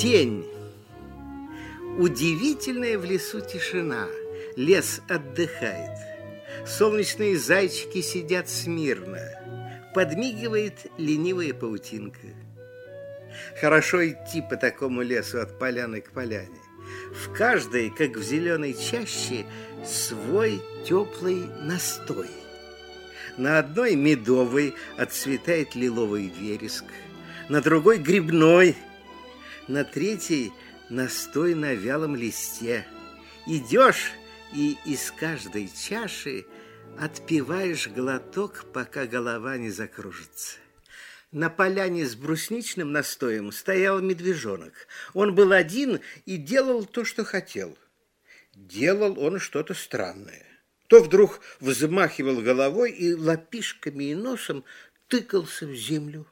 Тень. Удивительная в лесу тишина. Лес отдыхает. Солнечные зайчики сидят смирно. Подмигивает ленивая паутинка. Хорошо идти по такому лесу от поляны к поляне. В каждой, как в зеленой чаще, свой теплый настой. На одной медовой отцветает лиловый вереск, на другой грибной, на третьей настой на вялом листе. Идешь и из каждой чаши отпиваешь глоток, пока голова не закружится. На поляне с брусничным настоем стоял медвежонок. Он был один и делал то, что хотел. Делал он что-то странное. То вдруг взмахивал головой и лопишками и носом тыкался в землю,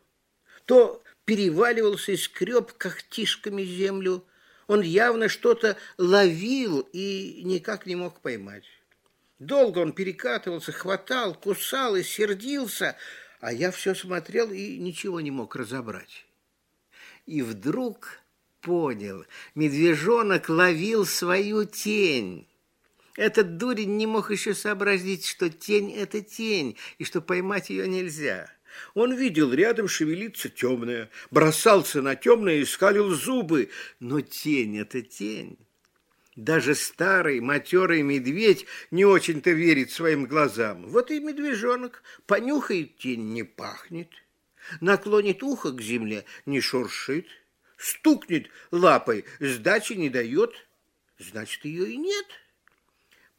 то переваливался и скреб когтишками землю. Он явно что-то ловил и никак не мог поймать. Долго он перекатывался, хватал, кусал и сердился, а я все смотрел и ничего не мог разобрать. И вдруг понял, медвежонок ловил свою тень. Этот дурень не мог еще сообразить, что тень – это тень, и что поймать ее нельзя. Он видел, рядом шевелиться темное, бросался на темное и скалил зубы. Но тень – это тень. Даже старый матерый медведь не очень-то верит своим глазам. Вот и медвежонок понюхает тень, не пахнет. Наклонит ухо к земле, не шуршит. Стукнет лапой, сдачи не дает. Значит, ее и нет.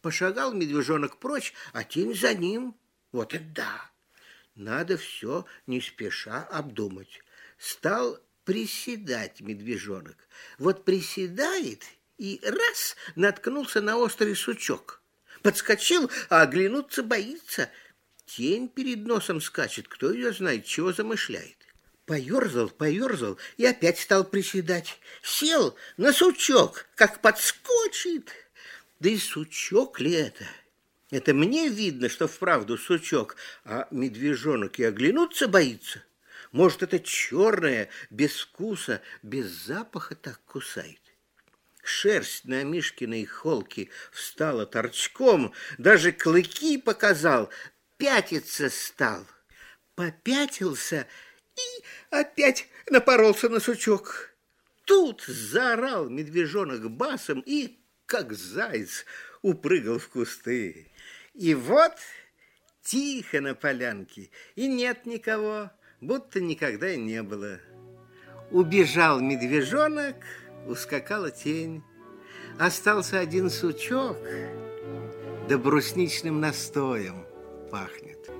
Пошагал медвежонок прочь, а тень за ним. Вот это да! Надо все не спеша обдумать. Стал приседать медвежонок. Вот приседает и раз наткнулся на острый сучок. Подскочил, а оглянуться боится. Тень перед носом скачет, кто ее знает, чего замышляет. Поерзал, поерзал и опять стал приседать. Сел на сучок, как подскочит. Да и сучок ли это? Это мне видно, что вправду сучок, а медвежонок и оглянуться боится. Может, это черное, без вкуса, без запаха так кусает. Шерсть на Мишкиной холке встала торчком, даже клыки показал, пятиться стал. Попятился и опять напоролся на сучок. Тут заорал медвежонок басом и как заяц, упрыгал в кусты. И вот тихо на полянке, и нет никого, будто никогда и не было. Убежал медвежонок, ускакала тень. Остался один сучок, да брусничным настоем пахнет.